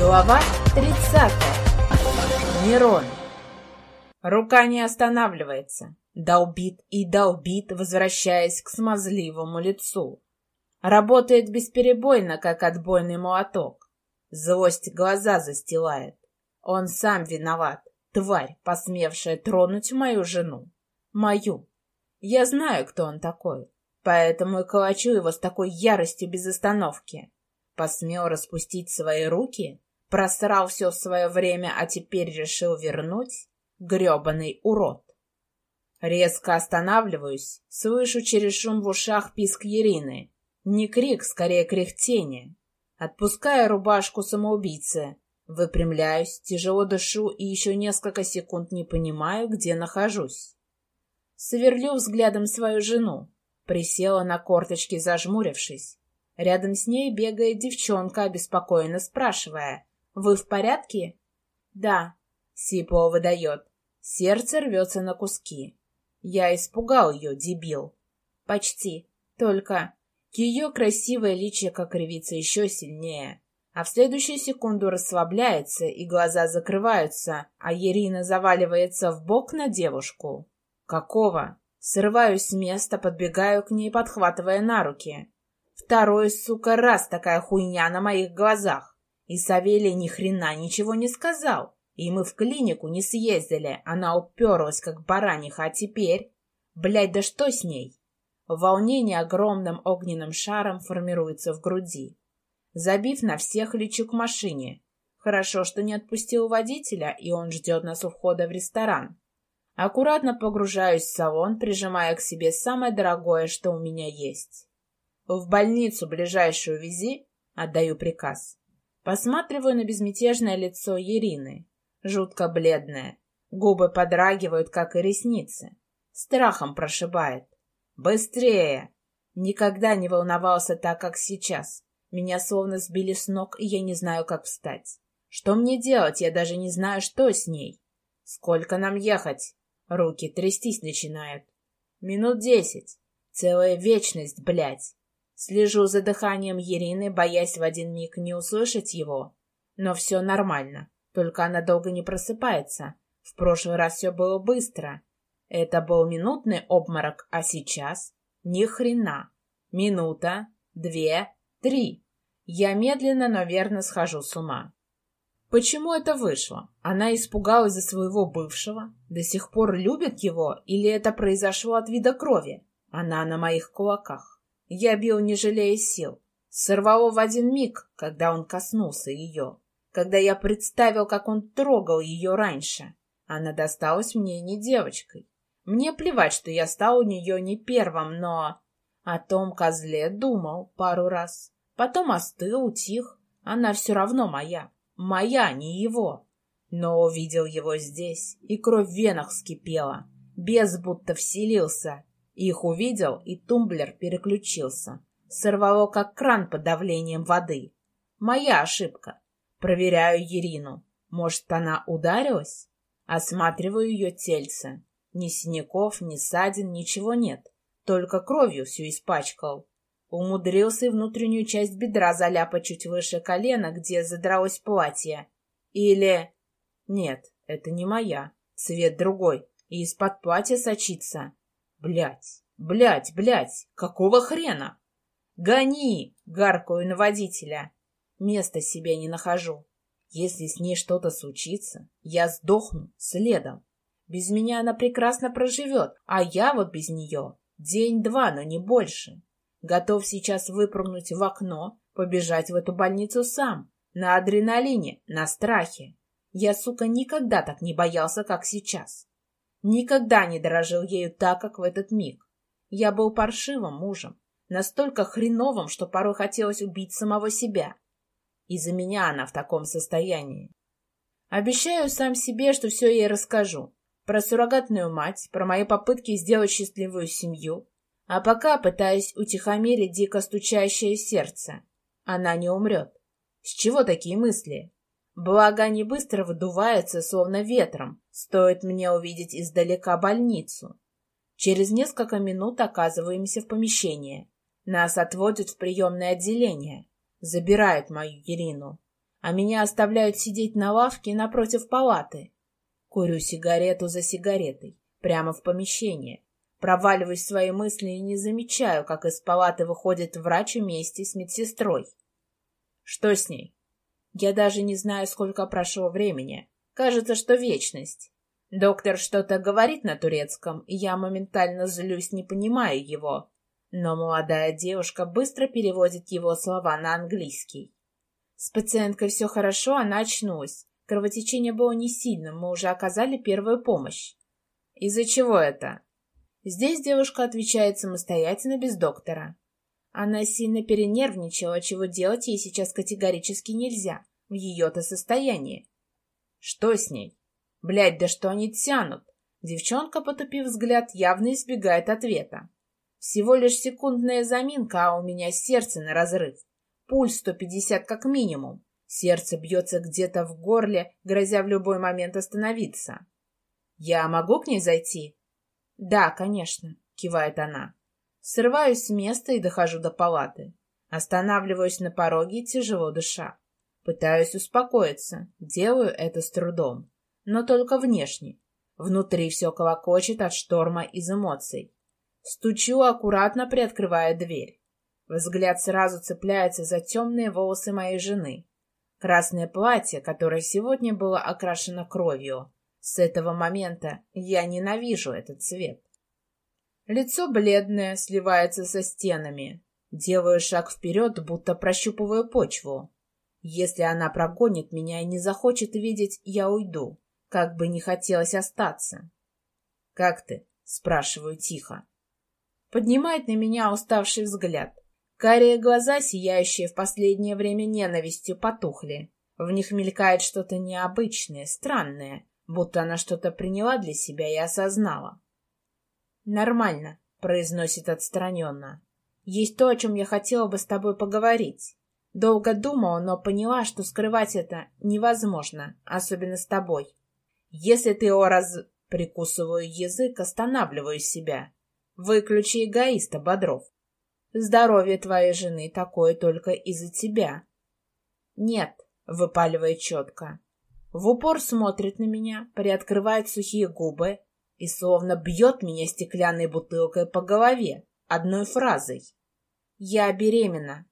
Глава 30. Мирон. Рука не останавливается. Долбит и долбит, возвращаясь к смазливому лицу. Работает бесперебойно, как отбойный молоток. Злость глаза застилает. Он сам виноват, тварь, посмевшая тронуть мою жену. Мою. Я знаю, кто он такой, поэтому и калачу его с такой яростью без остановки. Посмел распустить свои руки? Просрал все свое время, а теперь решил вернуть? Гребаный урод. Резко останавливаюсь, слышу через шум в ушах писк Ирины. Не крик, скорее кряхтение. Отпускаю рубашку самоубийцы. Выпрямляюсь, тяжело дышу и еще несколько секунд не понимаю, где нахожусь. Сверлю взглядом свою жену. Присела на корточки, зажмурившись. Рядом с ней бегает девчонка, обеспокоенно спрашивая. «Вы в порядке?» «Да», — Сипло выдает. Сердце рвется на куски. Я испугал ее, дебил. Почти. Только ее красивое личико кривится еще сильнее. А в следующую секунду расслабляется, и глаза закрываются, а Ирина заваливается в бок на девушку. «Какого?» Срываюсь с места, подбегаю к ней, подхватывая на руки. Второй, сука, раз такая хуйня на моих глазах. И Савелий ни хрена ничего не сказал. И мы в клинику не съездили. Она уперлась, как бараниха, а теперь... Блядь, да что с ней? Волнение огромным огненным шаром формируется в груди. Забив на всех, лечу к машине. Хорошо, что не отпустил водителя, и он ждет нас у входа в ресторан. Аккуратно погружаюсь в салон, прижимая к себе самое дорогое, что у меня есть. В больницу ближайшую вези, отдаю приказ. Посматриваю на безмятежное лицо Ирины. Жутко бледное. Губы подрагивают, как и ресницы. Страхом прошибает. Быстрее! Никогда не волновался так, как сейчас. Меня словно сбили с ног, и я не знаю, как встать. Что мне делать? Я даже не знаю, что с ней. Сколько нам ехать? Руки трястись начинают. Минут десять. Целая вечность, блядь. Слежу за дыханием Ирины, боясь в один миг не услышать его. Но все нормально, только она долго не просыпается. В прошлый раз все было быстро. Это был минутный обморок, а сейчас ни хрена. Минута, две, три. Я медленно, но верно схожу с ума. Почему это вышло? Она испугалась за своего бывшего? До сих пор любит его? Или это произошло от вида крови? Она на моих кулаках. Я бил, не жалея сил. Сорвало в один миг, когда он коснулся ее. Когда я представил, как он трогал ее раньше. Она досталась мне не девочкой. Мне плевать, что я стал у нее не первым, но... О том козле думал пару раз. Потом остыл, утих. Она все равно моя. Моя, не его. Но увидел его здесь, и кровь в венах вскипела. Бес будто вселился, их увидел, и тумблер переключился. Сорвало, как кран под давлением воды. Моя ошибка. Проверяю Ирину. Может, она ударилась? Осматриваю ее тельце. Ни синяков, ни ссадин, ничего нет. Только кровью всю испачкал. Умудрился и внутреннюю часть бедра заляпать чуть выше колена, где задралось платье. Или... Нет, это не моя. Цвет другой. И из-под платья сочится. Блять, блять, блять, какого хрена? Гони, гаркую на водителя. Места себе не нахожу. Если с ней что-то случится, я сдохну следом. Без меня она прекрасно проживет, а я вот без нее день-два, но не больше. Готов сейчас выпрыгнуть в окно, побежать в эту больницу сам, на адреналине, на страхе. Я, сука, никогда так не боялся, как сейчас. Никогда не дорожил ею так, как в этот миг. Я был паршивым мужем, настолько хреновым, что порой хотелось убить самого себя. Из-за меня она в таком состоянии. Обещаю сам себе, что все ей расскажу. Про суррогатную мать, про мои попытки сделать счастливую семью. А пока пытаюсь утихомирить дико стучащее сердце. Она не умрет. С чего такие мысли? Благо, они быстро выдуваются, словно ветром, стоит мне увидеть издалека больницу. Через несколько минут оказываемся в помещении. Нас отводят в приемное отделение. Забирают мою Ирину. а меня оставляют сидеть на лавке напротив палаты. Курю сигарету за сигаретой, прямо в помещение. Проваливаюсь в свои мысли и не замечаю, как из палаты выходит врач вместе с медсестрой. Что с ней? Я даже не знаю, сколько прошло времени. Кажется, что вечность. Доктор что-то говорит на турецком, и я моментально злюсь, не понимая его. Но молодая девушка быстро переводит его слова на английский. С пациенткой все хорошо, она очнулась. Кровотечение было не сильным, мы уже оказали первую помощь. Из-за чего это? Здесь девушка отвечает самостоятельно, без доктора. Она сильно перенервничала, чего делать ей сейчас категорически нельзя, в ее-то состоянии. Что с ней? Блядь, да что они тянут? Девчонка, потупив взгляд, явно избегает ответа. Всего лишь секундная заминка, а у меня сердце на разрыв. Пульс 150 как минимум. Сердце бьется где-то в горле, грозя в любой момент остановиться. «Я могу к ней зайти?» «Да, конечно», — кивает она. Срываюсь с места и дохожу до палаты. Останавливаюсь на пороге, тяжело дыша. Пытаюсь успокоиться, делаю это с трудом. Но только внешне. Внутри все колокочет от шторма из эмоций. Стучу, аккуратно приоткрывая дверь. Взгляд сразу цепляется за темные волосы моей жены. Красное платье, которое сегодня было окрашено кровью. С этого момента я ненавижу этот цвет. Лицо бледное, сливается со стенами. Делаю шаг вперед, будто прощупываю почву. Если она прогонит меня и не захочет видеть, я уйду, как бы не хотелось остаться. «Как ты?» — спрашиваю тихо. Поднимает на меня уставший взгляд. Карие глаза, сияющие в последнее время ненавистью, потухли. В них мелькает что-то необычное, странное, будто она что-то приняла для себя и осознала. «Нормально», — произносит отстраненно. «Есть то, о чем я хотела бы с тобой поговорить. Долго думала, но поняла, что скрывать это невозможно, особенно с тобой. Если ты о раз... Прикусываю язык, останавливаю себя. Выключи эгоиста, Бодров. Здоровье твоей жены такое только из-за тебя. Нет, выпаливает четко. В упор смотрит на меня, приоткрывает сухие губы и словно бьет меня стеклянной бутылкой по голове одной фразой. Я беременна.